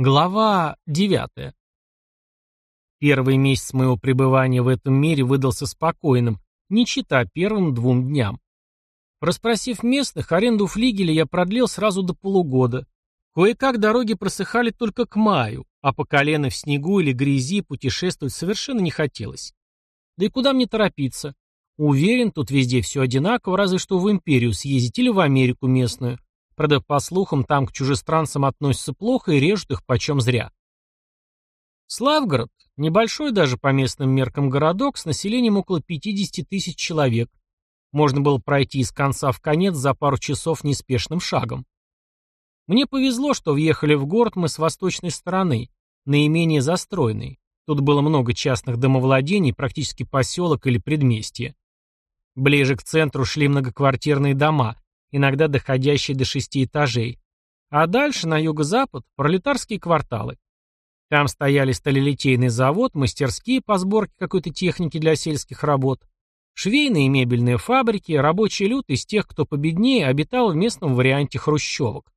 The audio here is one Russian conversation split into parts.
Глава 9. Первый месяц моего пребывания в этом мире выдался спокойным, не чита первым двум дням. Распросив местных, аренду флигеля я продлил сразу до полугода. Кое-как дороги просыхали только к маю, а по колено в снегу или грязи путешествовать совершенно не хотелось. Да и куда мне торопиться? Уверен, тут везде все одинаково, разве что в империю съездить или в Америку местную. Правда, по слухам, там к чужестранцам относятся плохо и режут их почем зря. Славгород – небольшой даже по местным меркам городок с населением около 50 тысяч человек. Можно было пройти из конца в конец за пару часов неспешным шагом. Мне повезло, что въехали в город мы с восточной стороны, наименее застроенный. Тут было много частных домовладений, практически поселок или предместье. Ближе к центру шли многоквартирные дома, иногда доходящие до шести этажей. А дальше, на юго-запад, пролетарские кварталы. Там стояли сталелитейный завод, мастерские по сборке какой-то техники для сельских работ, швейные и мебельные фабрики, рабочий люд из тех, кто победнее, обитал в местном варианте хрущевок.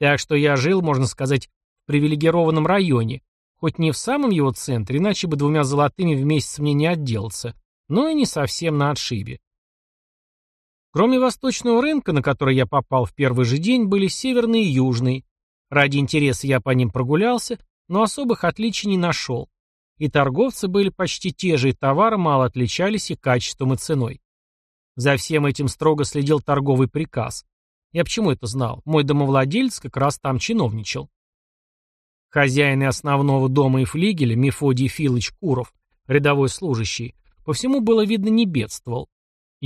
Так что я жил, можно сказать, в привилегированном районе, хоть не в самом его центре, иначе бы двумя золотыми в месяц мне не отделаться, но и не совсем на отшибе. Кроме восточного рынка, на который я попал в первый же день, были северный и южный. Ради интереса я по ним прогулялся, но особых отличий не нашел. И торговцы были почти те же, и товары мало отличались и качеством, и ценой. За всем этим строго следил торговый приказ. Я почему это знал? Мой домовладелец как раз там чиновничал. Хозяин основного дома и флигеля, Мефодий Филыч Куров, рядовой служащий, по всему было видно не бедствовал.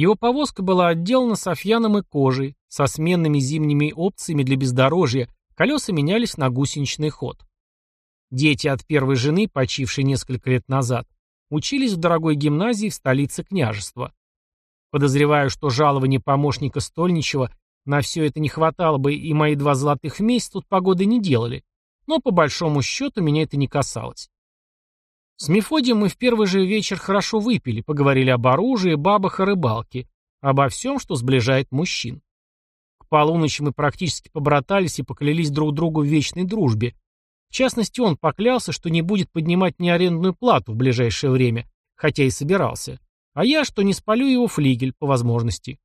Его повозка была отделана софьяном и кожей, со сменными зимними опциями для бездорожья, колеса менялись на гусеничный ход. Дети от первой жены, почившей несколько лет назад, учились в дорогой гимназии в столице княжества. Подозреваю, что жалование помощника стольничего на все это не хватало бы, и мои два золотых в месяц тут погоды не делали, но по большому счету меня это не касалось. С Мефодием мы в первый же вечер хорошо выпили, поговорили об оружии, бабах и рыбалке, обо всем, что сближает мужчин. К полуночи мы практически побратались и поклялись друг другу в вечной дружбе. В частности, он поклялся, что не будет поднимать ни арендную плату в ближайшее время, хотя и собирался, а я, что не спалю его флигель по возможности.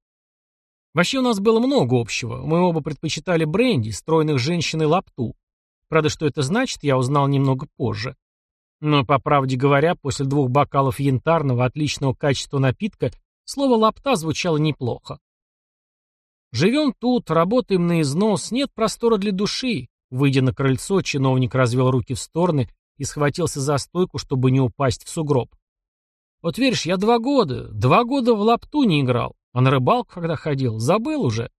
Вообще у нас было много общего. Мы оба предпочитали бренди, стройных женщин и лапту. Правда, что это значит, я узнал немного позже. Но, по правде говоря, после двух бокалов янтарного, отличного качества напитка, слово «лапта» звучало неплохо. «Живем тут, работаем на износ, нет простора для души». Выйдя на крыльцо, чиновник развел руки в стороны и схватился за стойку, чтобы не упасть в сугроб. «Вот веришь, я два года, два года в лапту не играл, а на рыбалку когда ходил, забыл уже».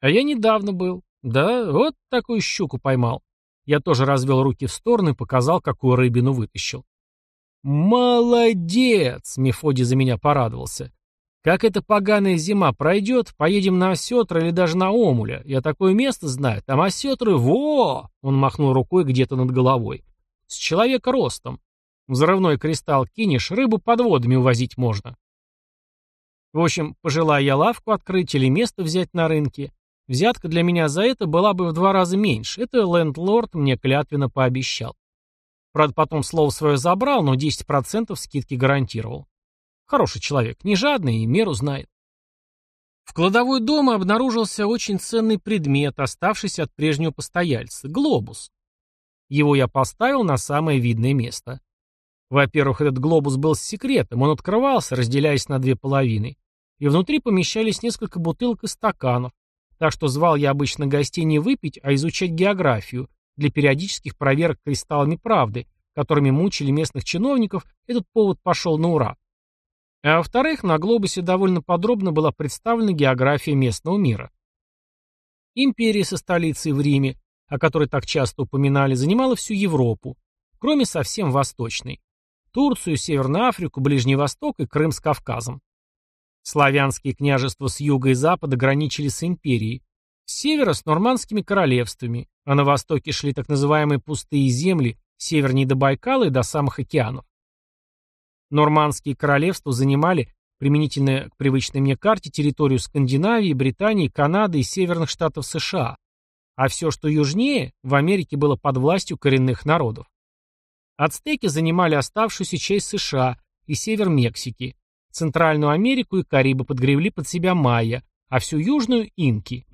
«А я недавно был. Да, вот такую щуку поймал. Я тоже развел руки в стороны и показал, какую рыбину вытащил. «Молодец!» — Мефодий за меня порадовался. «Как эта поганая зима пройдет, поедем на Осетр или даже на Омуля. Я такое место знаю. Там Осетры, во!» Он махнул рукой где-то над головой. «С человека ростом. Взрывной кристалл кинешь, рыбу под водами увозить можно». В общем, пожелая я лавку открыть или место взять на рынке, Взятка для меня за это была бы в два раза меньше. Это лендлорд мне клятвенно пообещал. Правда, потом слово свое забрал, но 10% скидки гарантировал. Хороший человек, не жадный и меру знает. В кладовой дома обнаружился очень ценный предмет, оставшийся от прежнего постояльца – глобус. Его я поставил на самое видное место. Во-первых, этот глобус был с секретом, он открывался, разделяясь на две половины, и внутри помещались несколько бутылок и стаканов, так что звал я обычно гостей не выпить, а изучать географию для периодических проверок кристаллами правды, которыми мучили местных чиновников, этот повод пошел на ура. А во-вторых, на глобусе довольно подробно была представлена география местного мира. Империя со столицей в Риме, о которой так часто упоминали, занимала всю Европу, кроме совсем восточной. Турцию, Северную Африку, Ближний Восток и Крым с Кавказом. Славянские княжества с юга и запада граничили с империей, с севера с нормандскими королевствами, а на востоке шли так называемые пустые земли, севернее до Байкала и до самых океанов. Нормандские королевства занимали, применительно к привычной мне карте, территорию Скандинавии, Британии, Канады и северных штатов США, а все, что южнее, в Америке было под властью коренных народов. Ацтеки занимали оставшуюся часть США и север Мексики, Центральную Америку и Карибы подгребли под себя майя, а всю южную – инки.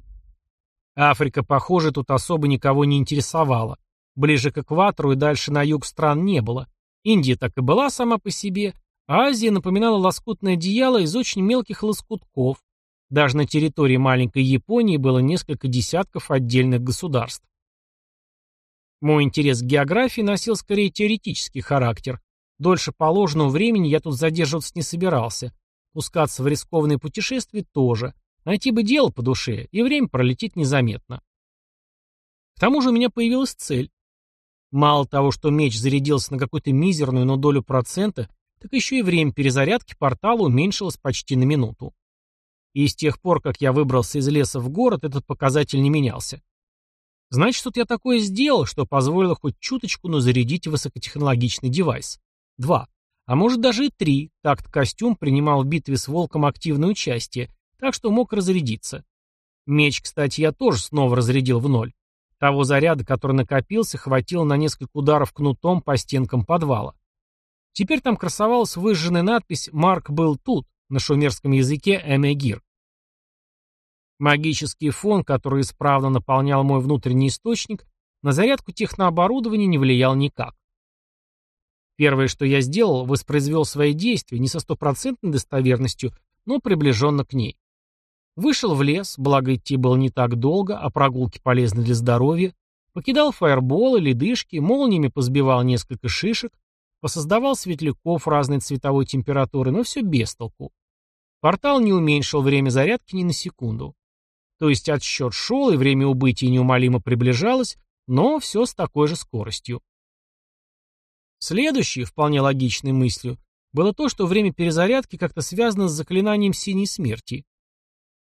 Африка, похоже, тут особо никого не интересовала. Ближе к экватору и дальше на юг стран не было. Индия так и была сама по себе, а Азия напоминала лоскутное одеяло из очень мелких лоскутков. Даже на территории маленькой Японии было несколько десятков отдельных государств. Мой интерес к географии носил скорее теоретический характер. Дольше положенного времени я тут задерживаться не собирался. Пускаться в рискованные путешествия тоже. Найти бы дело по душе, и время пролетит незаметно. К тому же у меня появилась цель. Мало того, что меч зарядился на какую-то мизерную, но долю процента, так еще и время перезарядки портала уменьшилось почти на минуту. И с тех пор, как я выбрался из леса в город, этот показатель не менялся. Значит, тут я такое сделал, что позволило хоть чуточку, но зарядить высокотехнологичный девайс. Два. А может даже и три. Так-то костюм принимал в битве с волком активное участие, так что мог разрядиться. Меч, кстати, я тоже снова разрядил в ноль. Того заряда, который накопился, хватило на несколько ударов кнутом по стенкам подвала. Теперь там красовалась выжженная надпись «Марк был тут» на шумерском языке «Эмегир». Магический фон, который исправно наполнял мой внутренний источник, на зарядку технооборудования не влиял никак. Первое, что я сделал, воспроизвел свои действия не со стопроцентной достоверностью, но приближенно к ней. Вышел в лес, благо идти было не так долго, а прогулки полезны для здоровья, покидал фаерболы, ледышки, молниями позбивал несколько шишек, посоздавал светляков разной цветовой температуры, но все без толку. Портал не уменьшил время зарядки ни на секунду. То есть отсчет шел, и время убытия неумолимо приближалось, но все с такой же скоростью. Следующей, вполне логичной мыслью, было то, что время перезарядки как-то связано с заклинанием синей смерти.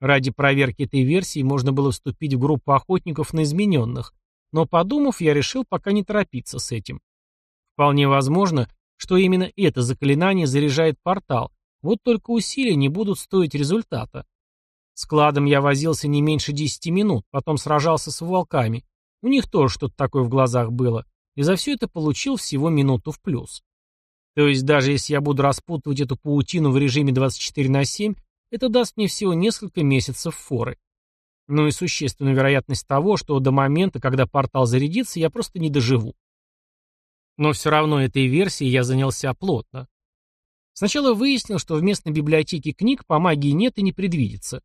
Ради проверки этой версии можно было вступить в группу охотников на измененных, но подумав, я решил пока не торопиться с этим. Вполне возможно, что именно это заклинание заряжает портал, вот только усилия не будут стоить результата. С кладом я возился не меньше десяти минут, потом сражался с волками. У них тоже что-то такое в глазах было. И за все это получил всего минуту в плюс. То есть даже если я буду распутывать эту паутину в режиме 24 на 7, это даст мне всего несколько месяцев форы. Ну и существенную вероятность того, что до момента, когда портал зарядится, я просто не доживу. Но все равно этой версией я занялся плотно. Сначала выяснил, что в местной библиотеке книг по магии нет и не предвидится.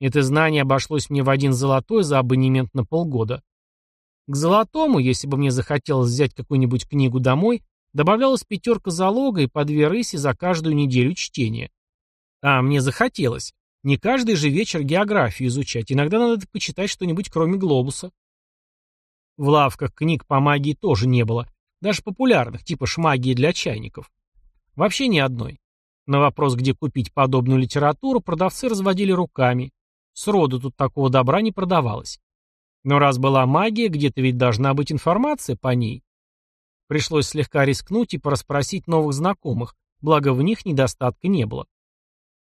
Это знание обошлось мне в один золотой за абонемент на полгода. К золотому, если бы мне захотелось взять какую-нибудь книгу домой, добавлялась пятерка залога и по две рыси за каждую неделю чтения. А мне захотелось. Не каждый же вечер географию изучать, иногда надо почитать что-нибудь кроме глобуса. В лавках книг по магии тоже не было, даже популярных, типа шмагии для чайников. Вообще ни одной. На вопрос, где купить подобную литературу, продавцы разводили руками, Сроду тут такого добра не продавалось. Но раз была магия, где-то ведь должна быть информация по ней. Пришлось слегка рискнуть и порасспросить новых знакомых, благо в них недостатка не было.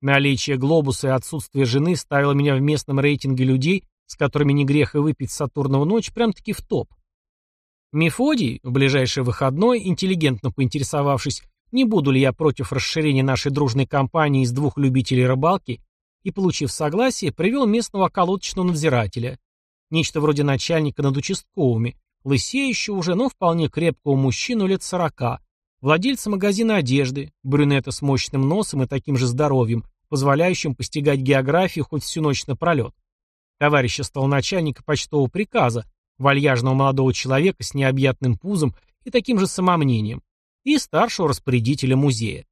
Наличие глобуса и отсутствие жены ставило меня в местном рейтинге людей, с которыми не грех и выпить Сатурнову ночь, прям-таки в топ. Мефодий, в ближайший выходной, интеллигентно поинтересовавшись, не буду ли я против расширения нашей дружной компании из двух любителей рыбалки, и, получив согласие, привел местного околоточного надзирателя. Нечто вроде начальника над участковыми, лысеющего уже, но вполне крепкого мужчину лет сорока, владельца магазина одежды, брюнета с мощным носом и таким же здоровьем, позволяющим постигать географию хоть всю ночь напролет. Товарища стал начальника почтового приказа, вальяжного молодого человека с необъятным пузом и таким же самомнением, и старшего распорядителя музея.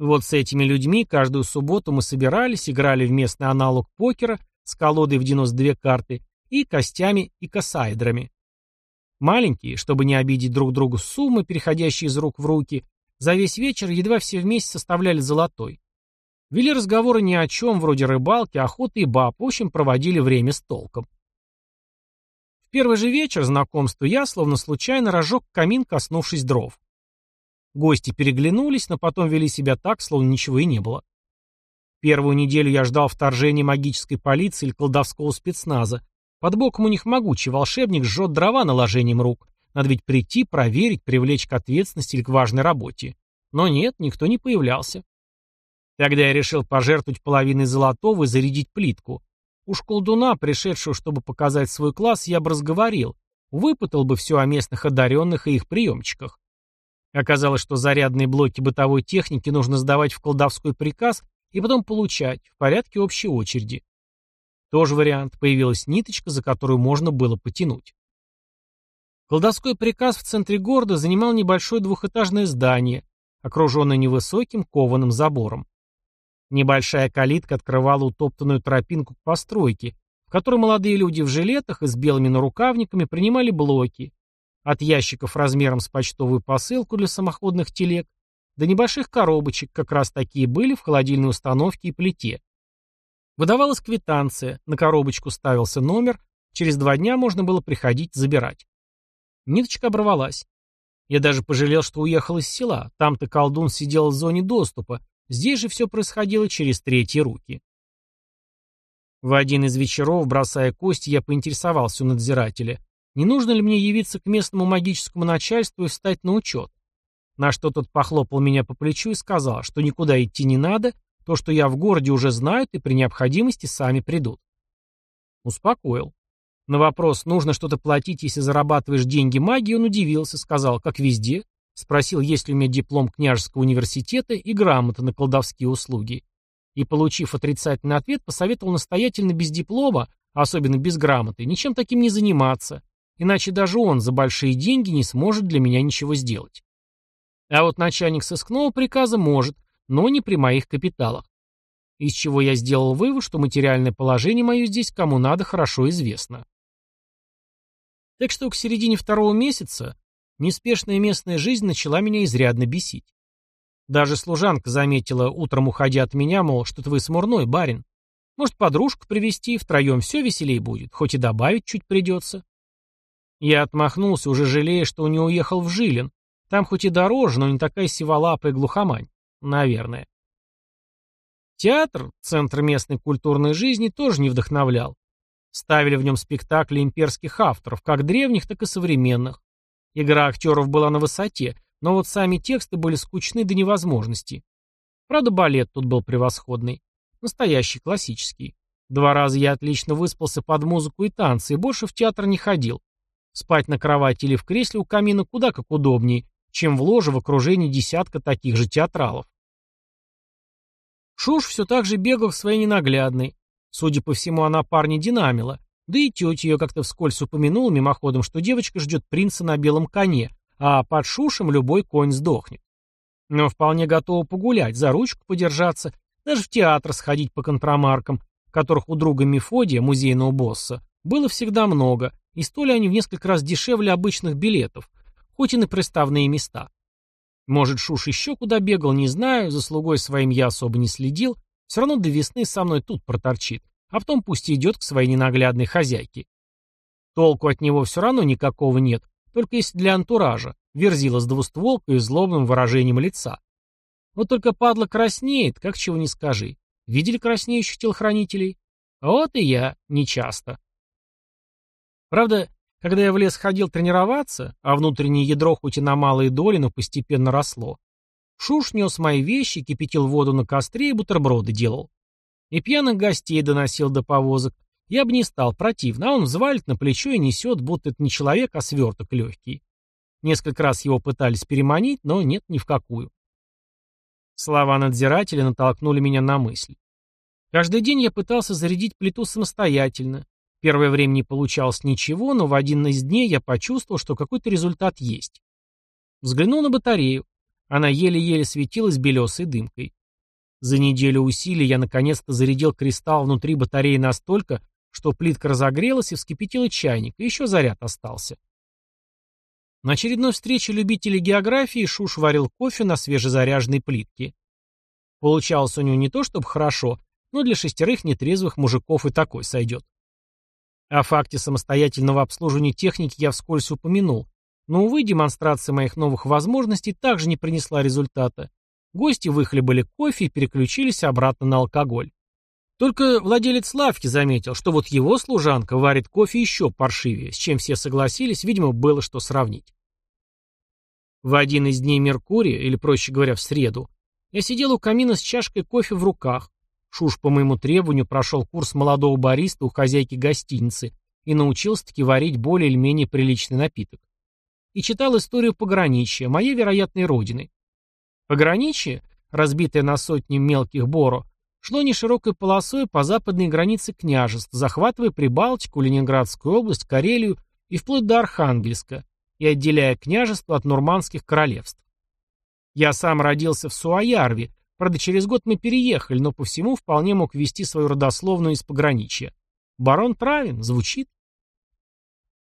Вот с этими людьми каждую субботу мы собирались, играли в местный аналог покера с колодой в 92 карты и костями и косаэдрами. Маленькие, чтобы не обидеть друг другу суммы, переходящие из рук в руки, за весь вечер едва все вместе составляли золотой. Вели разговоры ни о чем, вроде рыбалки, охоты и баб, в общем, проводили время с толком. В первый же вечер знакомства я, словно случайно, разжег камин, коснувшись дров. Гости переглянулись, но потом вели себя так, словно ничего и не было. Первую неделю я ждал вторжения магической полиции или колдовского спецназа, Под боком у них могучий волшебник жжет дрова наложением рук. Надо ведь прийти, проверить, привлечь к ответственности или к важной работе. Но нет, никто не появлялся. Тогда я решил пожертвовать половиной золотого и зарядить плитку. Уж колдуна, пришедшего, чтобы показать свой класс, я бы разговорил, выпытал бы все о местных одаренных и их приемчиках. Оказалось, что зарядные блоки бытовой техники нужно сдавать в колдовской приказ и потом получать в порядке общей очереди. Тоже вариант, появилась ниточка, за которую можно было потянуть. Колдовской приказ в центре города занимал небольшое двухэтажное здание, окруженное невысоким кованым забором. Небольшая калитка открывала утоптанную тропинку к постройке, в которой молодые люди в жилетах и с белыми нарукавниками принимали блоки, от ящиков размером с почтовую посылку для самоходных телег до небольших коробочек, как раз такие были в холодильной установке и плите. Выдавалась квитанция, на коробочку ставился номер, через два дня можно было приходить забирать. Ниточка оборвалась. Я даже пожалел, что уехал из села. Там-то колдун сидел в зоне доступа. Здесь же все происходило через третьи руки. В один из вечеров, бросая кости, я поинтересовался у надзирателя, не нужно ли мне явиться к местному магическому начальству и встать на учет. На что тот похлопал меня по плечу и сказал, что никуда идти не надо, то, что я в городе уже знают и при необходимости сами придут. Успокоил. На вопрос, нужно что-то платить, если зарабатываешь деньги магией, он удивился, сказал, как везде, спросил, есть ли у меня диплом княжеского университета и грамота на колдовские услуги. И, получив отрицательный ответ, посоветовал настоятельно без диплома, особенно без грамоты, ничем таким не заниматься, иначе даже он за большие деньги не сможет для меня ничего сделать. А вот начальник сыскного приказа может, но не при моих капиталах. Из чего я сделал вывод, что материальное положение мое здесь кому надо хорошо известно. Так что к середине второго месяца неспешная местная жизнь начала меня изрядно бесить. Даже служанка заметила, утром уходя от меня, мол, что ты смурной, барин. Может, подружку привести втроем все веселей будет, хоть и добавить чуть придется. Я отмахнулся, уже жалея, что не уехал в Жилин, там хоть и дороже, но не такая сиволапая глухомань. Наверное. Театр, центр местной культурной жизни, тоже не вдохновлял. Ставили в нем спектакли имперских авторов, как древних, так и современных. Игра актеров была на высоте, но вот сами тексты были скучны до невозможности. Правда, балет тут был превосходный. Настоящий, классический. Два раза я отлично выспался под музыку и танцы, и больше в театр не ходил. Спать на кровати или в кресле у камина куда как удобнее, чем в ложе в окружении десятка таких же театралов. Шуш все так же бегал в своей ненаглядной. Судя по всему, она парня динамила. Да и тетя ее как-то вскользь упомянула мимоходом, что девочка ждет принца на белом коне, а под Шушем любой конь сдохнет. Но вполне готова погулять, за ручку подержаться, даже в театр сходить по компромаркам, которых у друга Мефодия, музейного босса, было всегда много, и стоили они в несколько раз дешевле обычных билетов, хоть и на приставные места. Может, Шуш еще куда бегал, не знаю, за слугой своим я особо не следил, все равно до весны со мной тут проторчит, а потом пусть идет к своей ненаглядной хозяйке. Толку от него все равно никакого нет, только если для антуража, верзила с двустволкой и злобным выражением лица. Вот только падла краснеет, как чего не скажи. Видели краснеющих телохранителей? Вот и я, нечасто. Правда, когда я в лес ходил тренироваться, а внутреннее ядро хоть и на малые доли, но постепенно росло, Шуш нес мои вещи, кипятил воду на костре и бутерброды делал. И пьяных гостей доносил до повозок. Я бы не стал противно, а он взвалит на плечо и несет, будто это не человек, а сверток легкий. Несколько раз его пытались переманить, но нет ни в какую. Слова надзирателя натолкнули меня на мысль. Каждый день я пытался зарядить плиту самостоятельно, Первое время не получалось ничего, но в один из дней я почувствовал, что какой-то результат есть. Взглянул на батарею. Она еле-еле светилась белесой дымкой. За неделю усилий я наконец-то зарядил кристалл внутри батареи настолько, что плитка разогрелась и вскипятила чайник, и еще заряд остался. На очередной встрече любителей географии Шуш варил кофе на свежезаряженной плитке. Получалось у него не то чтобы хорошо, но для шестерых нетрезвых мужиков и такой сойдет. О факте самостоятельного обслуживания техники я вскользь упомянул, но, увы, демонстрация моих новых возможностей также не принесла результата. Гости выхлебали кофе и переключились обратно на алкоголь. Только владелец лавки заметил, что вот его служанка варит кофе еще паршивее, с чем все согласились, видимо, было что сравнить. В один из дней Меркурия, или, проще говоря, в среду, я сидел у камина с чашкой кофе в руках. Шуш по моему требованию прошел курс молодого бариста у хозяйки гостиницы и научился-таки варить более или менее приличный напиток. И читал историю пограничья, моей вероятной родины. Пограничье, разбитое на сотни мелких боро, шло неширокой полосой по западной границе княжеств, захватывая Прибалтику, Ленинградскую область, Карелию и вплоть до Архангельска, и отделяя княжество от нурманских королевств. Я сам родился в Суаярве, правда, через год мы переехали, но по всему вполне мог вести свою родословную из пограничья. Барон Травин, звучит.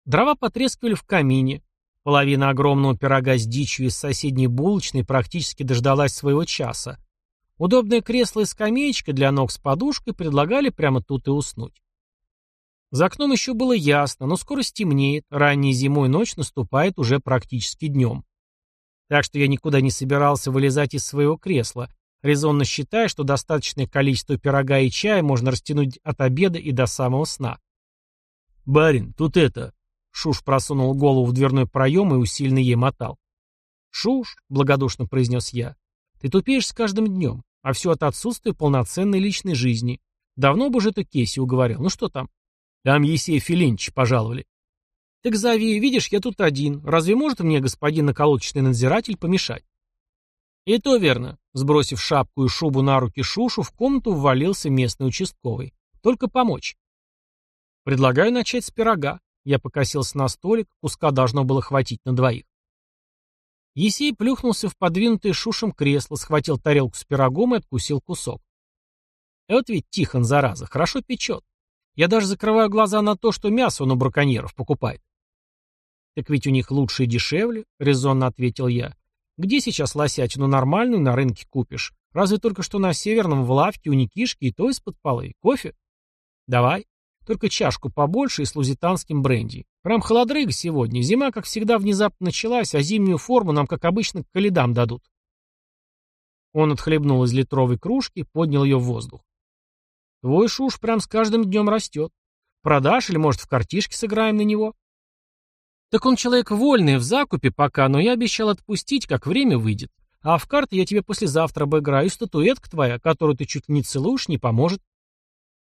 Дрова потрескивали в камине, половина огромного пирога с дичью из соседней булочной практически дождалась своего часа, Удобное кресло и скамеечка для ног с подушкой предлагали прямо тут и уснуть. За окном еще было ясно, но скоро стемнеет, ранней зимой ночь наступает уже практически днем. Так что я никуда не собирался вылезать из своего кресла, резонно считая, что достаточное количество пирога и чая можно растянуть от обеда и до самого сна. «Барин, тут это...» Шуш просунул голову в дверной проем и усиленно ей мотал. «Шуш», — благодушно произнес я, ты тупеешь с каждым днем, а все от отсутствия полноценной личной жизни. Давно бы же это Кейси уговорил. Ну что там? Там Есея Филинч пожаловали. Так зови, видишь, я тут один. Разве может мне господин околоточный надзиратель помешать? И то верно. Сбросив шапку и шубу на руки Шушу, в комнату ввалился местный участковый. Только помочь. Предлагаю начать с пирога. Я покосился на столик, куска должно было хватить на двоих. Есей плюхнулся в подвинутое шушем кресло, схватил тарелку с пирогом и откусил кусок. Вот ведь Тихон, зараза, хорошо печет. Я даже закрываю глаза на то, что мясо он у браконьеров покупает. Так ведь у них лучше и дешевле, резонно ответил я. Где сейчас лосятину нормальную на рынке купишь? Разве только что на Северном в лавке у Никишки и то из-под полы. Кофе? Давай. Только чашку побольше и с лузитанским бренди. Прям холодрыга сегодня. Зима, как всегда, внезапно началась, а зимнюю форму нам, как обычно, к каледам дадут. Он отхлебнул из литровой кружки, поднял ее в воздух. Твой шуш прям с каждым днем растет. Продашь или, может, в картишке сыграем на него? Так он человек вольный, в закупе пока, но я обещал отпустить, как время выйдет. А в карты я тебе послезавтра обыграю, и статуэтка твоя, которую ты чуть не целуешь, не поможет.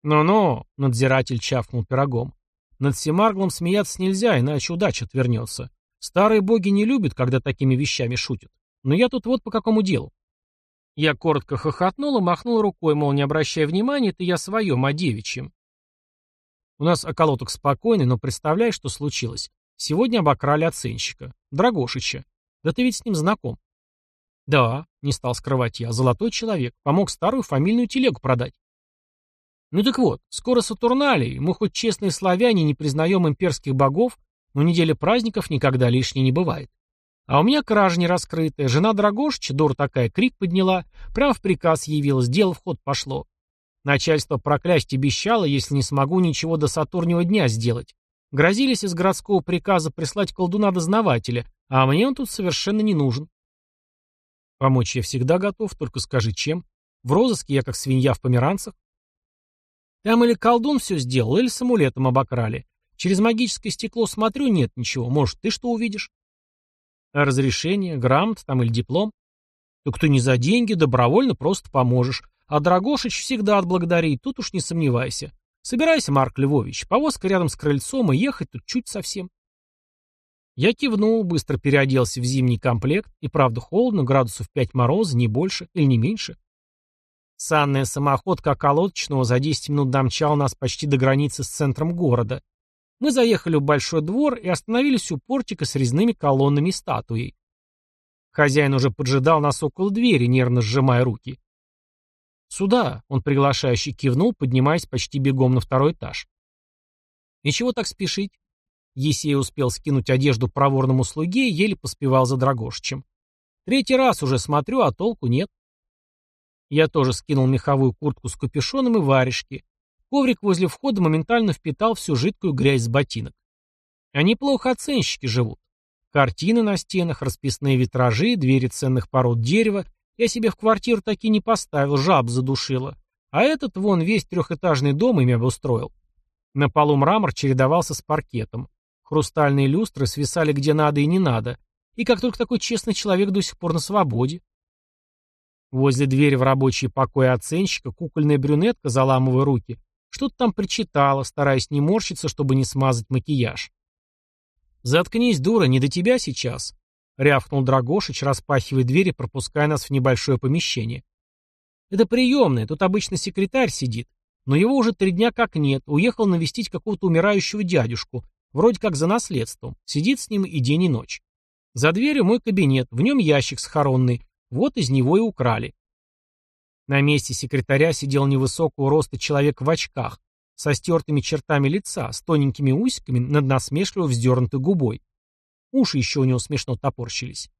«Ну-ну», — надзиратель чавкнул пирогом. «Над Семарглом смеяться нельзя, иначе удача отвернется. Старые боги не любят, когда такими вещами шутят. Но я тут вот по какому делу». Я коротко хохотнул и махнул рукой, мол, не обращая внимания, это я своем, а девичьем. У нас околоток спокойный, но представляешь, что случилось? Сегодня обокрали оценщика. Драгошича. Да ты ведь с ним знаком. Да, не стал скрывать я, золотой человек. Помог старую фамильную телегу продать. Ну так вот, скоро Сатурналий, мы хоть честные славяне не признаем имперских богов, но неделя праздников никогда лишней не бывает. А у меня кража не раскрытая, жена Драгошича, дур такая, крик подняла, прямо в приказ явилась, дело в ход пошло. Начальство проклясть обещало, если не смогу ничего до Сатурнего дня сделать. Грозились из городского приказа прислать колдуна-дознавателя, а мне он тут совершенно не нужен. Помочь я всегда готов, только скажи, чем. В розыске я как свинья в померанцах. Там или колдун все сделал, или с амулетом обокрали. Через магическое стекло смотрю, нет ничего. Может, ты что увидишь? Разрешение, грамота там или диплом? Так ты не за деньги, добровольно просто поможешь. А Драгошич всегда отблагодарит, тут уж не сомневайся. Собирайся, Марк Львович, повозка рядом с крыльцом, и ехать тут чуть совсем. Я кивнул, быстро переоделся в зимний комплект, и правда холодно, градусов 5 мороза, не больше или не меньше. Санная самоходка околоточного за 10 минут домчала нас почти до границы с центром города. Мы заехали в большой двор и остановились у портика с резными колоннами статуей. Хозяин уже поджидал нас около двери, нервно сжимая руки. «Сюда!» — он приглашающий кивнул, поднимаясь почти бегом на второй этаж. «И чего так спешить?» Есей успел скинуть одежду проворному слуге и еле поспевал за Драгошичем. «Третий раз уже смотрю, а толку нет. Я тоже скинул меховую куртку с капюшоном и варежки. Коврик возле входа моментально впитал всю жидкую грязь с ботинок. Они плохо оценщики живут. Картины на стенах, расписные витражи, двери ценных пород дерева. Я себе в квартиру таки не поставил, жаб задушила. А этот, вон, весь трехэтажный дом ими обустроил. На полу мрамор чередовался с паркетом. Хрустальные люстры свисали где надо и не надо. И как только такой честный человек до сих пор на свободе. Возле двери в рабочий покой оценщика кукольная брюнетка, заламывая руки, что-то там причитала, стараясь не морщиться, чтобы не смазать макияж. «Заткнись, дура, не до тебя сейчас», — рявкнул Драгошич, распахивая дверь и пропуская нас в небольшое помещение. «Это приемная, тут обычно секретарь сидит, но его уже три дня как нет, уехал навестить какого-то умирающего дядюшку, вроде как за наследством, сидит с ним и день и ночь. За дверью мой кабинет, в нем ящик схоронный, вот из него и украли. На месте секретаря сидел невысокого роста человек в очках, со стертыми чертами лица, с тоненькими усиками над насмешливо вздернутой губой. Уши еще у него смешно топорщились.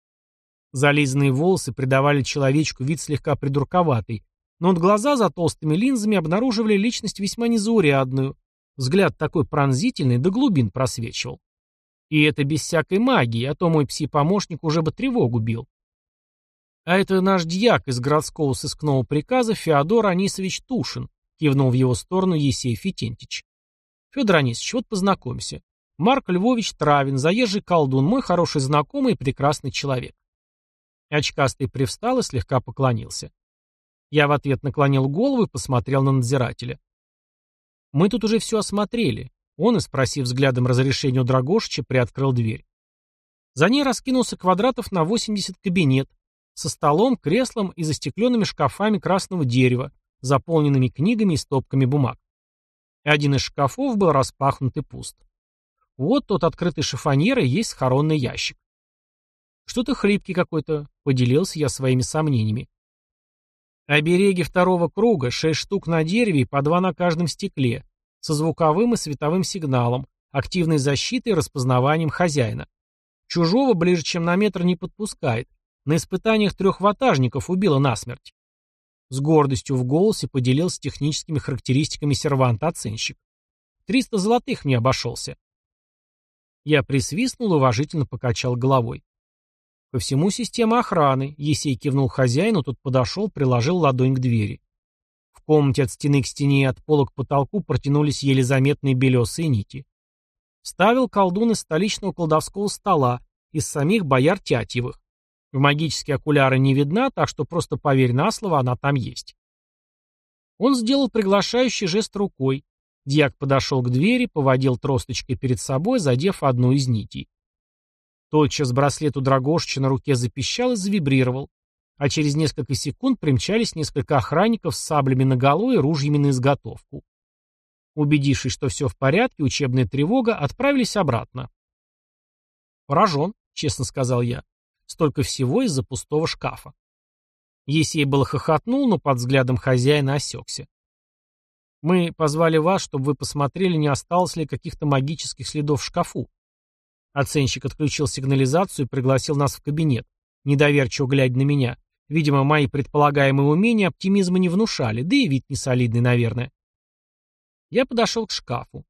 Зализанные волосы придавали человечку вид слегка придурковатый, но вот глаза за толстыми линзами обнаруживали личность весьма незаурядную. Взгляд такой пронзительный, до глубин просвечивал. И это без всякой магии, а то мой пси-помощник уже бы тревогу бил. «А это наш дьяк из городского сыскного приказа Феодор Анисович Тушин», кивнул в его сторону Есей Фетентич. «Федор Анисович, вот познакомься. Марк Львович Травин, заезжий колдун, мой хороший знакомый и прекрасный человек». Очкастый привстал и слегка поклонился. Я в ответ наклонил голову и посмотрел на надзирателя. «Мы тут уже все осмотрели». Он, и спросив взглядом разрешения у Драгошича, приоткрыл дверь. За ней раскинулся квадратов на 80 кабинет, со столом, креслом и застекленными шкафами красного дерева, заполненными книгами и стопками бумаг. Один из шкафов был распахнут и пуст. Вот тот открытый шифоньер и есть схоронный ящик. Что-то хлипкий какой-то, поделился я своими сомнениями. Обереги второго круга, шесть штук на дереве и по два на каждом стекле, со звуковым и световым сигналом, активной защитой и распознаванием хозяина. Чужого ближе, чем на метр не подпускает, на испытаниях трех ватажников убила насмерть. С гордостью в голосе поделился техническими характеристиками сервант-оценщик. Триста золотых мне обошелся. Я присвистнул и уважительно покачал головой. По всему система охраны. Есей кивнул хозяину, тот подошел, приложил ладонь к двери. В комнате от стены к стене и от пола к потолку протянулись еле заметные белесые нити. Ставил колдун из столичного колдовского стола, из самих бояр Тятьевых. В магические окуляры не видна, так что просто поверь на слово, она там есть. Он сделал приглашающий жест рукой. Дьяк подошел к двери, поводил тросточкой перед собой, задев одну из нитей. Тотчас браслет у Драгошича на руке запищал и завибрировал, а через несколько секунд примчались несколько охранников с саблями наголо и ружьями на изготовку. Убедившись, что все в порядке, учебная тревога, отправились обратно. «Поражен», — честно сказал я. Столько всего из-за пустого шкафа. Есей было хохотнул, но под взглядом хозяина осекся. «Мы позвали вас, чтобы вы посмотрели, не осталось ли каких-то магических следов в шкафу». Оценщик отключил сигнализацию и пригласил нас в кабинет, недоверчиво глядя на меня. Видимо, мои предполагаемые умения оптимизма не внушали, да и вид не солидный, наверное. Я подошел к шкафу.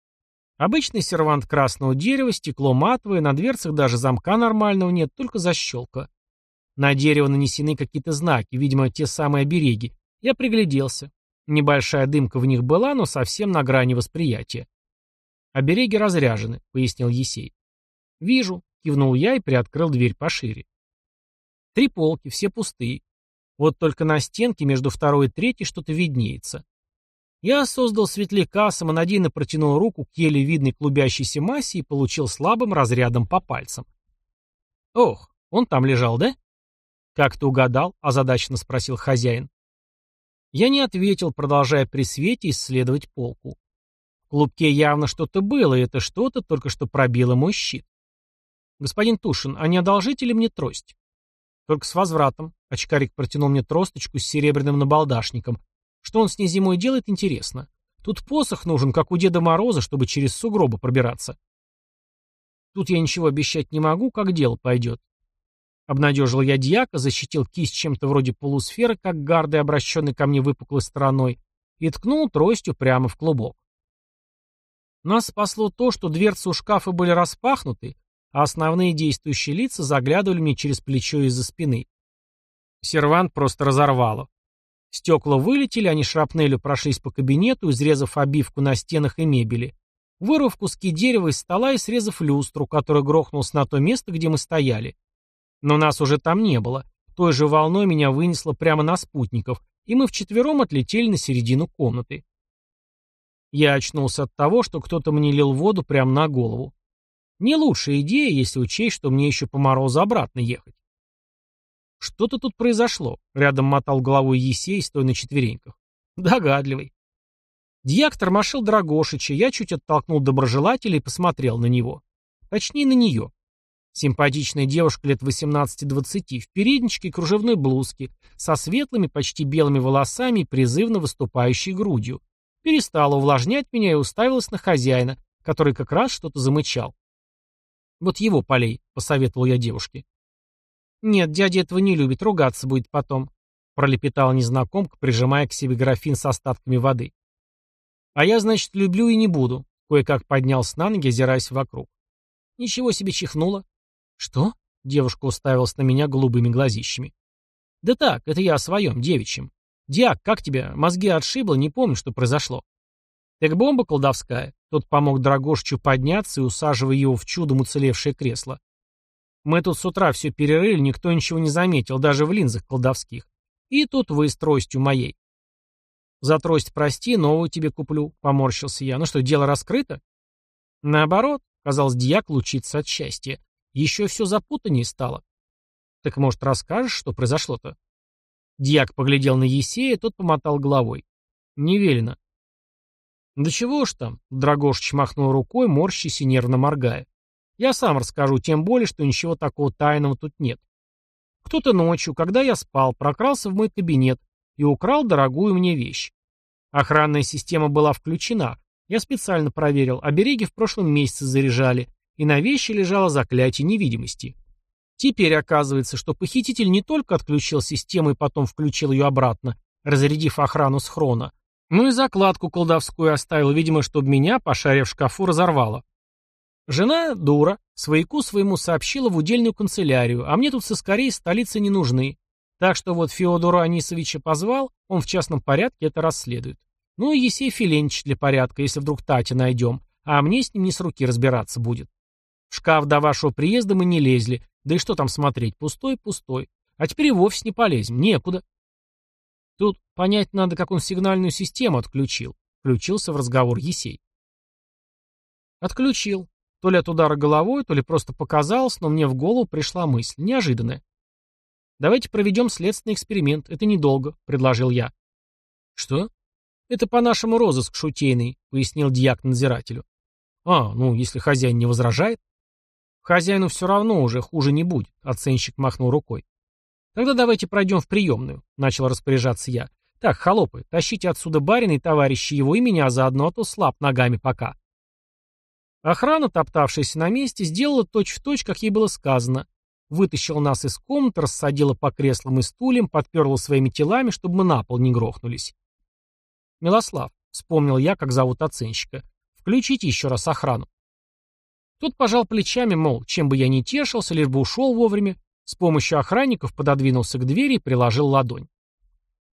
Обычный сервант красного дерева, стекло матовое, на дверцах даже замка нормального нет, только защелка. На дерево нанесены какие-то знаки, видимо, те самые обереги. Я пригляделся. Небольшая дымка в них была, но совсем на грани восприятия. «Обереги разряжены», — пояснил Есей. «Вижу», — кивнул я и приоткрыл дверь пошире. Три полки, все пустые. Вот только на стенке между второй и третьей что-то виднеется. Я создал светляка, самонадеянно протянул руку к еле видной клубящейся массе и получил слабым разрядом по пальцам. «Ох, он там лежал, да?» «Как ты угадал?» – озадаченно спросил хозяин. Я не ответил, продолжая при свете исследовать полку. В клубке явно что-то было, и это что-то только что пробило мой щит. «Господин Тушин, а не одолжите ли мне трость?» «Только с возвратом». Очкарик протянул мне тросточку с серебряным набалдашником, что он с ней зимой делает, интересно. Тут посох нужен, как у Деда Мороза, чтобы через сугробы пробираться. Тут я ничего обещать не могу, как дело пойдет. Обнадежил я дьяка, защитил кисть чем-то вроде полусферы, как гардой, обращенной ко мне выпуклой стороной, и ткнул тростью прямо в клубок. Нас спасло то, что дверцы у шкафа были распахнуты, а основные действующие лица заглядывали мне через плечо из-за спины. Сервант просто разорвало. Стекла вылетели, они шрапнелью прошлись по кабинету, изрезав обивку на стенах и мебели, вырвав куски дерева из стола и срезав люстру, которая грохнулась на то место, где мы стояли. Но нас уже там не было. Той же волной меня вынесло прямо на спутников, и мы вчетвером отлетели на середину комнаты. Я очнулся от того, что кто-то мне лил воду прямо на голову. Не лучшая идея, если учесть, что мне еще по морозу обратно ехать. Что-то тут произошло. Рядом мотал головой Есей, стоя на четвереньках. Догадливый. Дьяк тормошил Драгошича, я чуть оттолкнул доброжелателя и посмотрел на него. Точнее, на нее. Симпатичная девушка лет 18-20, в передничке и кружевной блузке, со светлыми, почти белыми волосами и призывно выступающей грудью. Перестала увлажнять меня и уставилась на хозяина, который как раз что-то замычал. «Вот его полей», — посоветовал я девушке. «Нет, дядя этого не любит, ругаться будет потом», — пролепетала незнакомка, прижимая к себе графин с остатками воды. «А я, значит, люблю и не буду», — кое-как поднялся на ноги, озираясь вокруг. «Ничего себе чихнула». «Что?» — девушка уставилась на меня голубыми глазищами. «Да так, это я о своем, девичьем. Диак, как тебя? Мозги отшибло, не помню, что произошло». «Так бомба колдовская». Тот помог Драгошичу подняться и усаживая его в чудом уцелевшее кресло. Мы тут с утра все перерыли, никто ничего не заметил, даже в линзах колдовских. И тут вы с тростью моей. За трость прости, новую тебе куплю, поморщился я. Ну что, дело раскрыто? Наоборот, казалось, дьяк лучится от счастья. Еще все запутаннее стало. Так, может, расскажешь, что произошло-то? Дьяк поглядел на Есея, тот помотал головой. Не велено. Да чего ж там? Драгош махнул рукой, морщись и нервно моргая. Я сам расскажу, тем более, что ничего такого тайного тут нет. Кто-то ночью, когда я спал, прокрался в мой кабинет и украл дорогую мне вещь. Охранная система была включена. Я специально проверил, обереги в прошлом месяце заряжали, и на вещи лежало заклятие невидимости. Теперь оказывается, что похититель не только отключил систему и потом включил ее обратно, разрядив охрану схрона, но и закладку колдовскую оставил, видимо, чтобы меня, пошарив в шкафу, разорвало. Жена, дура, свояку своему сообщила в удельную канцелярию, а мне тут соскорей из столицы не нужны. Так что вот Феодора Анисовича позвал, он в частном порядке это расследует. Ну и Есей Филенич для порядка, если вдруг Тати найдем, а мне с ним не с руки разбираться будет. В шкаф до вашего приезда мы не лезли, да и что там смотреть, пустой, пустой. А теперь и вовсе не полезем, некуда. Тут понять надо, как он сигнальную систему отключил. Включился в разговор Есей. Отключил. То ли от удара головой, то ли просто показалось, но мне в голову пришла мысль, неожиданная. «Давайте проведем следственный эксперимент, это недолго», — предложил я. «Что?» «Это по-нашему розыск шутейный», — пояснил дьяк надзирателю. «А, ну, если хозяин не возражает?» «Хозяину все равно уже хуже не будет», — оценщик махнул рукой. «Тогда давайте пройдем в приемную», — начал распоряжаться я. «Так, холопы, тащите отсюда барина и товарищи его и меня заодно, а то слаб ногами пока». Охрана, топтавшаяся на месте, сделала точь-в-точь, точь, как ей было сказано. Вытащила нас из комнаты, рассадила по креслам и стульям, подперла своими телами, чтобы мы на пол не грохнулись. «Милослав», — вспомнил я, как зовут оценщика, — «включите еще раз охрану». Тот пожал плечами, мол, чем бы я ни тешился, лишь бы ушел вовремя, с помощью охранников пододвинулся к двери и приложил ладонь.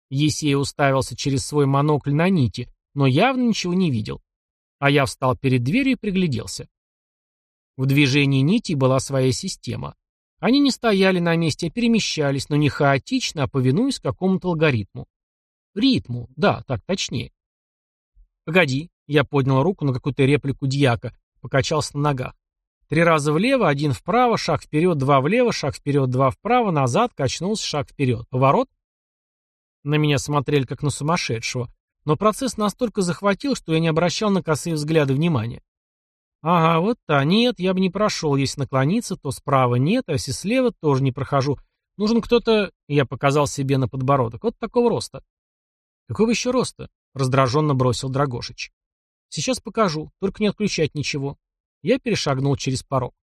Есей уставился через свой монокль на нити, но явно ничего не видел. А я встал перед дверью и пригляделся. В движении нитей была своя система. Они не стояли на месте, а перемещались, но не хаотично, а повинуясь какому-то алгоритму. Ритму, да, так точнее. «Погоди», — я поднял руку на какую-то реплику дьяка, покачался на ногах. Три раза влево, один вправо, шаг вперед, два влево, шаг вперед, два вправо, назад, качнулся, шаг вперед. Поворот. На меня смотрели как на сумасшедшего. Но процесс настолько захватил, что я не обращал на косые взгляды внимания. Ага, вот та, нет, я бы не прошел. Если наклониться, то справа нет, а если слева, тоже не прохожу. Нужен кто-то, я показал себе на подбородок, вот такого роста. Какого еще роста? Раздраженно бросил Драгошич. Сейчас покажу, только не отключать ничего. Я перешагнул через порог.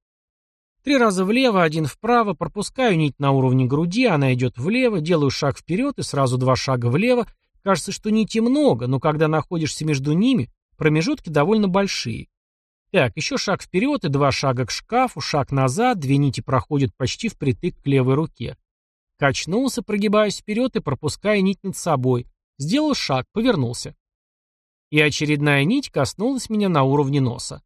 Три раза влево, один вправо, пропускаю нить на уровне груди, она идет влево, делаю шаг вперед и сразу два шага влево, Кажется, что нити много, но когда находишься между ними, промежутки довольно большие. Так, еще шаг вперед и два шага к шкафу, шаг назад, две нити проходят почти впритык к левой руке. Качнулся, прогибаясь вперед и пропуская нить над собой. Сделал шаг, повернулся. И очередная нить коснулась меня на уровне носа.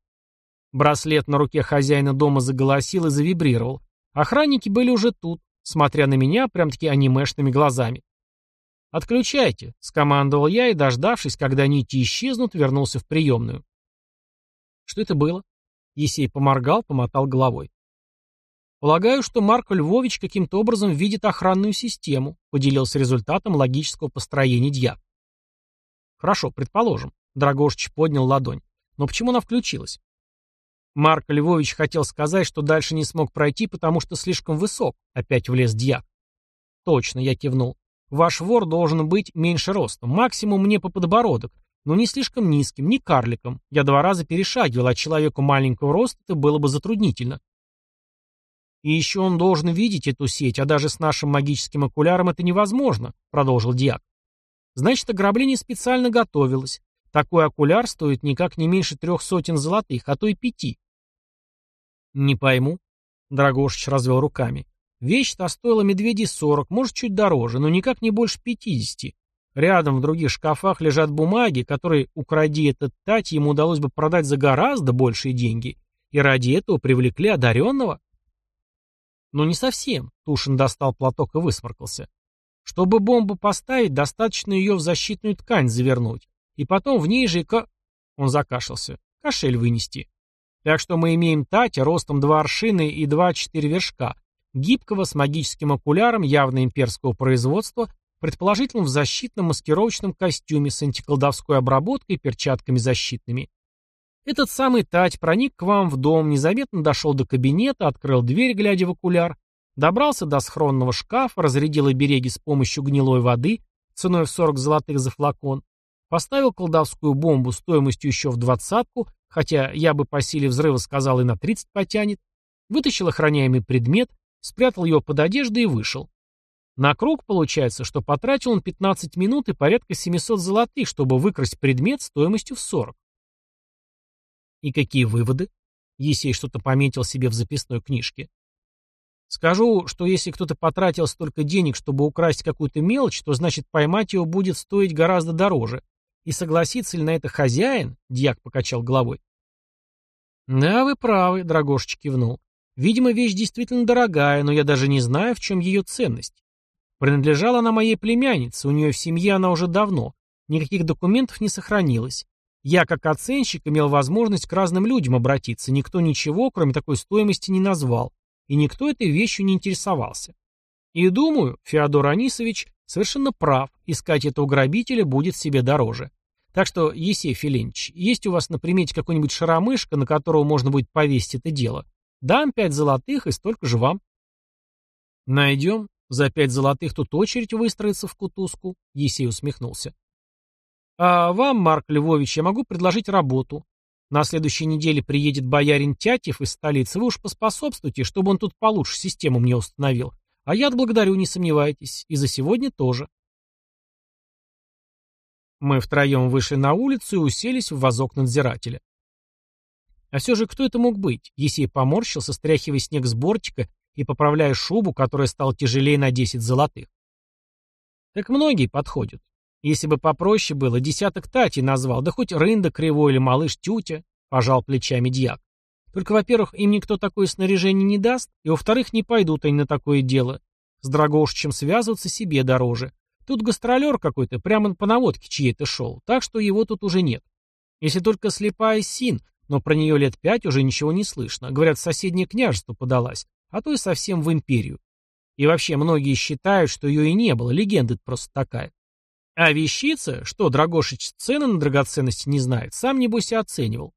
Браслет на руке хозяина дома заголосил и завибрировал. Охранники были уже тут, смотря на меня прям-таки анимешными глазами. «Отключайте», — скомандовал я и, дождавшись, когда нити исчезнут, вернулся в приемную. «Что это было?» Есей поморгал, помотал головой. «Полагаю, что Марко Львович каким-то образом видит охранную систему», поделился результатом логического построения дьяк. «Хорошо, предположим». Драгошич поднял ладонь. «Но почему она включилась?» Марк Львович хотел сказать, что дальше не смог пройти, потому что слишком высок. Опять влез дьяк. «Точно», я кивнул. «Ваш вор должен быть меньше ростом. Максимум мне по подбородок. Но не слишком низким, не карликом. Я два раза перешагивал, а человеку маленького роста это было бы затруднительно. «И еще он должен видеть эту сеть, а даже с нашим магическим окуляром это невозможно», — продолжил Диак. «Значит, ограбление специально готовилось. Такой окуляр стоит никак не меньше трех сотен золотых, а то и пяти». «Не пойму», — Драгошич развел руками. «Вещь-то стоила медведей сорок, может, чуть дороже, но никак не больше пятидесяти. Рядом в других шкафах лежат бумаги, которые, укради этот тать, ему удалось бы продать за гораздо большие деньги. И ради этого привлекли одаренного». Но не совсем. Тушин достал платок и высморкался. Чтобы бомбу поставить, достаточно ее в защитную ткань завернуть. И потом в ней же ка... Он закашлялся. Кошель вынести. Так что мы имеем Татя ростом два аршины и два-четыре вершка, гибкого с магическим окуляром явно имперского производства, предположительно в защитном маскировочном костюме с антиколдовской обработкой и перчатками защитными. Этот самый Тать проник к вам в дом, незаметно дошел до кабинета, открыл дверь, глядя в окуляр, добрался до схронного шкафа, разрядил обереги с помощью гнилой воды, ценой в 40 золотых за флакон, поставил колдовскую бомбу стоимостью еще в двадцатку, хотя я бы по силе взрыва сказал и на 30 потянет, вытащил охраняемый предмет, спрятал его под одеждой и вышел. На круг получается, что потратил он 15 минут и порядка 700 золотых, чтобы выкрасть предмет стоимостью в 40. И какие выводы? Есей что-то пометил себе в записной книжке. Скажу, что если кто-то потратил столько денег, чтобы украсть какую-то мелочь, то значит поймать его будет стоить гораздо дороже. И согласится ли на это хозяин? Дьяк покачал головой. Да, вы правы, Драгошич кивнул. Видимо, вещь действительно дорогая, но я даже не знаю, в чем ее ценность. Принадлежала она моей племяннице, у нее в семье она уже давно. Никаких документов не сохранилось. Я, как оценщик, имел возможность к разным людям обратиться, никто ничего, кроме такой стоимости, не назвал, и никто этой вещью не интересовался. И думаю, Феодор Анисович совершенно прав, искать этого грабителя будет себе дороже. Так что, Есей Филинч, есть у вас на примете какой-нибудь шаромышка, на которого можно будет повесить это дело? Дам пять золотых и столько же вам. Найдем. За пять золотых тут очередь выстроится в кутузку, Есей усмехнулся. А вам, Марк Львович, я могу предложить работу. На следующей неделе приедет боярин Тятьев из столицы. Вы уж поспособствуйте, чтобы он тут получше систему мне установил. А я отблагодарю, не сомневайтесь. И за сегодня тоже. Мы втроем вышли на улицу и уселись в вазок надзирателя. А все же кто это мог быть? Есей поморщился, стряхивая снег с бортика и поправляя шубу, которая стала тяжелее на десять золотых. Так многие подходят. Если бы попроще было, десяток Тати назвал, да хоть Рында Кривой или Малыш Тютя, пожал плечами дьяк. Только, во-первых, им никто такое снаряжение не даст, и, во-вторых, не пойдут они на такое дело. С Драгошичем связываться себе дороже. Тут гастролер какой-то, прямо по наводке чьей-то шел, так что его тут уже нет. Если только слепая Син, но про нее лет пять уже ничего не слышно. Говорят, соседнее княжество подалась, а то и совсем в империю. И вообще, многие считают, что ее и не было, легенда просто такая. А вещица, что Драгошич цены на драгоценности не знает, сам небось и оценивал.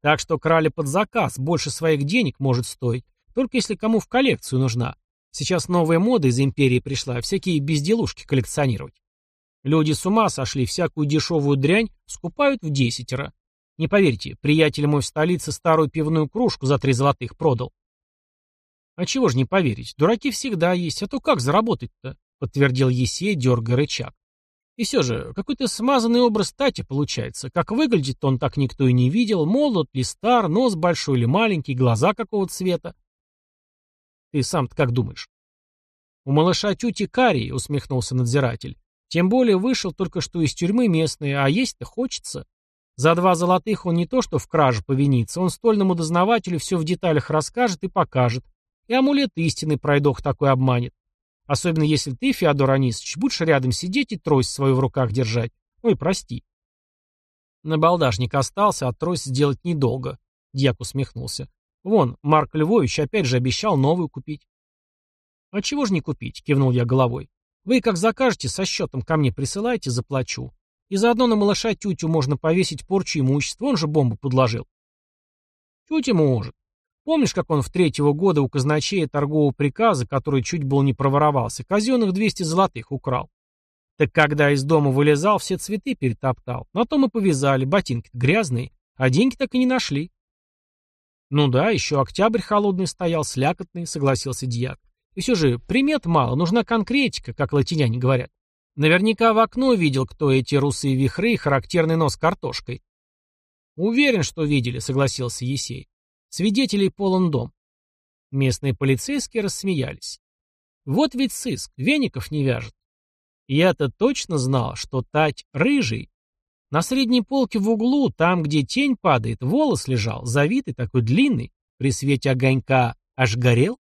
Так что крали под заказ, больше своих денег может стоить, только если кому в коллекцию нужна. Сейчас новая мода из империи пришла, всякие безделушки коллекционировать. Люди с ума сошли, всякую дешевую дрянь скупают в десятеро. Не поверьте, приятель мой в столице старую пивную кружку за три золотых продал. А чего же не поверить, дураки всегда есть, а то как заработать-то? Подтвердил Есей, дергая рычаг. И все же, какой-то смазанный образ Тати получается. Как выглядит он, так никто и не видел. Молод ли стар, нос большой или маленький, глаза какого цвета. Ты сам-то как думаешь? У малыша тюти карий, усмехнулся надзиратель. Тем более вышел только что из тюрьмы местные, а есть-то хочется. За два золотых он не то что в краже повинится, он стольному дознавателю все в деталях расскажет и покажет. И амулет истины пройдох такой обманет. Особенно если ты, Феодор Анисович, будешь рядом сидеть и трость свою в руках держать. Ой, прости. Набалдажник остался, а трость сделать недолго. Дьяк усмехнулся. Вон, Марк Львович опять же обещал новую купить. «А чего же не купить?» — кивнул я головой. «Вы как закажете, со счетом ко мне присылайте, заплачу. И заодно на малыша тютю можно повесить порчу имущества, он же бомбу подложил». «Тютя может. Помнишь, как он в третьего года у казначея торгового приказа, который чуть был не проворовался, казенных 200 золотых украл? Так когда из дома вылезал, все цветы перетоптал. На том и повязали, ботинки грязные, а деньги так и не нашли. Ну да, еще октябрь холодный стоял, слякотный, согласился дьяк. И все же примет мало, нужна конкретика, как латиняне говорят. Наверняка в окно видел, кто эти русые вихры и характерный нос картошкой. Уверен, что видели, согласился Есей. Свидетелей полон дом. Местные полицейские рассмеялись. Вот ведь сыск, веников не вяжет. Я-то точно знал, что Тать рыжий. На средней полке в углу, там, где тень падает, волос лежал, завитый, такой длинный, при свете огонька аж горел.